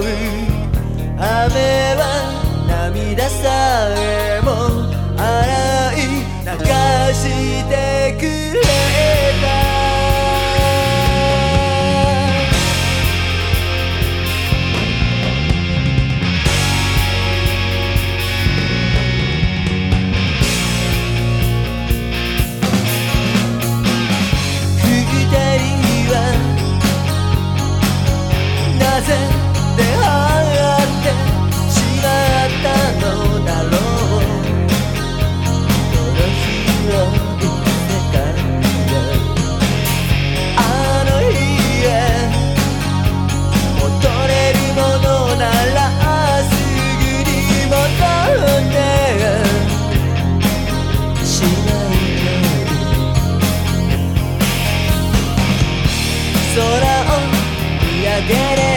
う雨は涙さえも洗う get it.